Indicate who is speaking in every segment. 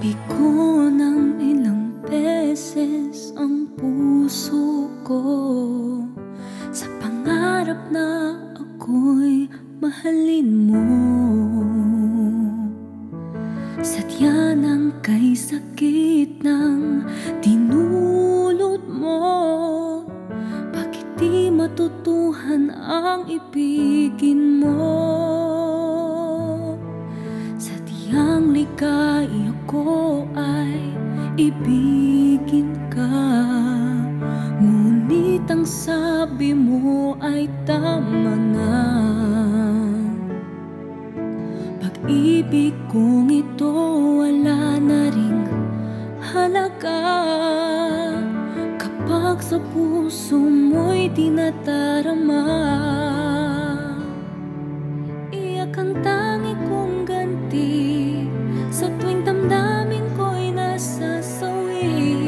Speaker 1: Inipi ko ng ilang beses ang puso ko. Sa pangarap na ako'y mahalin mo. Sadya ng kay sakit ng dinulot mo. Bakit di matutuhan ang ibigin mo? Sadyang ay ibigin ka Ngunit ang sabi mo ay tama na. Pag-ibig kong ito wala na ring halaga. Kapag sa puso mo'y di me.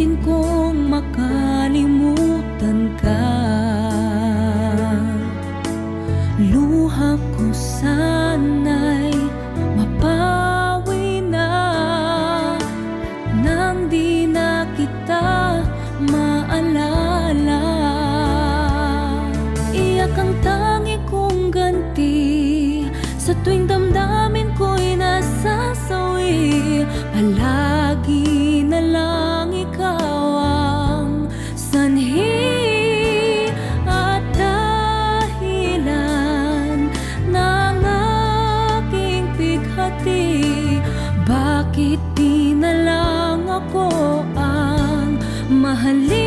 Speaker 1: Subukin kong makalimutan ka. Luha ko sana'y mapawi na. Nang di na kita maalala Iyak ang tangi kong ganti. Sa tuwing damdamin mahalin